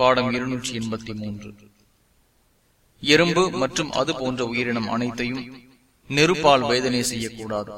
பாடம் இருநூற்றி எண்பத்தி மூன்று. எறும்பு மற்றும் அது போன்ற உயிரினம் அனைத்தையும் நெருப்பால் வேதனை செய்யக்கூடாது.